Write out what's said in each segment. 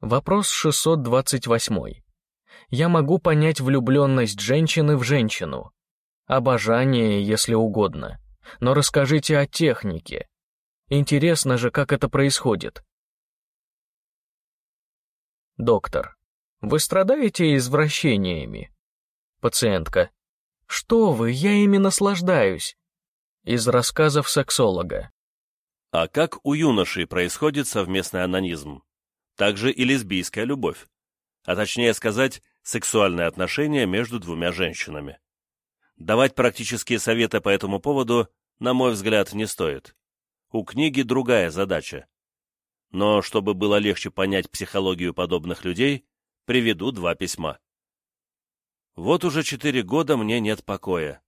Вопрос 628. Я могу понять влюбленность женщины в женщину. Обожание, если угодно. Но расскажите о технике. Интересно же, как это происходит. Доктор. Вы страдаете извращениями? Пациентка. Что вы, я ими наслаждаюсь. Из рассказов сексолога. А как у юношей происходит совместный анонизм? Также и лесбийская любовь. А точнее сказать, сексуальные отношения между двумя женщинами. Давать практические советы по этому поводу, на мой взгляд, не стоит. У книги другая задача. Но чтобы было легче понять психологию подобных людей, приведу два письма. Вот уже четыре года мне нет покоя.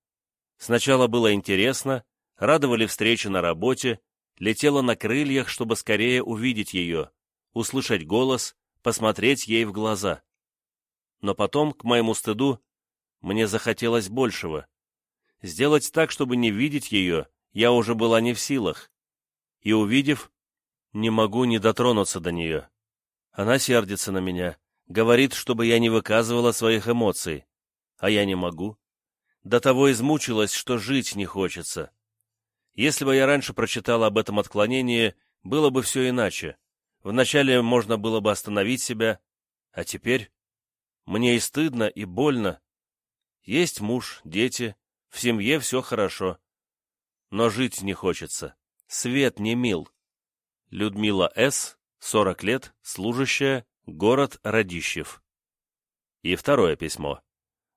Сначала было интересно, радовали встречи на работе, летела на крыльях, чтобы скорее увидеть ее, услышать голос, посмотреть ей в глаза. Но потом, к моему стыду, мне захотелось большего. Сделать так, чтобы не видеть ее, я уже была не в силах. И увидев, не могу не дотронуться до нее. Она сердится на меня, говорит, чтобы я не выказывала своих эмоций. А я не могу. До того измучилась, что жить не хочется. Если бы я раньше прочитала об этом отклонении, было бы все иначе. Вначале можно было бы остановить себя, а теперь мне и стыдно, и больно. Есть муж, дети, в семье все хорошо. Но жить не хочется. Свет не мил. Людмила С., 40 лет, служащая, город Радищев. И второе письмо.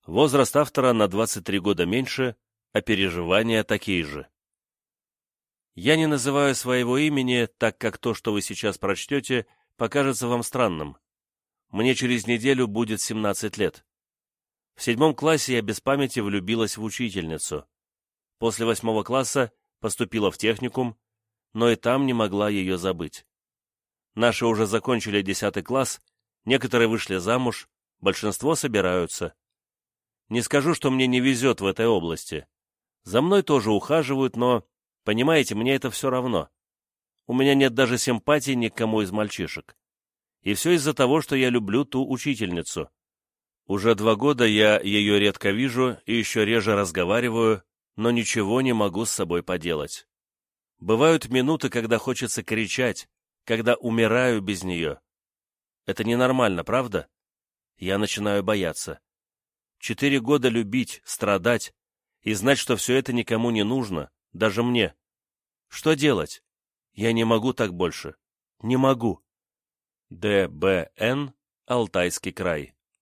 Возраст автора на 23 года меньше, а переживания такие же. Я не называю своего имени, так как то, что вы сейчас прочтете, покажется вам странным. Мне через неделю будет 17 лет. В седьмом классе я без памяти влюбилась в учительницу. После восьмого класса поступила в техникум, но и там не могла ее забыть. Наши уже закончили десятый класс, некоторые вышли замуж, большинство собираются. Не скажу, что мне не везет в этой области. За мной тоже ухаживают, но Понимаете, мне это все равно. У меня нет даже симпатии ни к кому из мальчишек. И все из-за того, что я люблю ту учительницу. Уже два года я ее редко вижу и еще реже разговариваю, но ничего не могу с собой поделать. Бывают минуты, когда хочется кричать, когда умираю без нее. Это ненормально, правда? Я начинаю бояться. Четыре года любить, страдать и знать, что все это никому не нужно, даже мне. Что делать? Я не могу так больше. Не могу. ДБН, Алтайский край.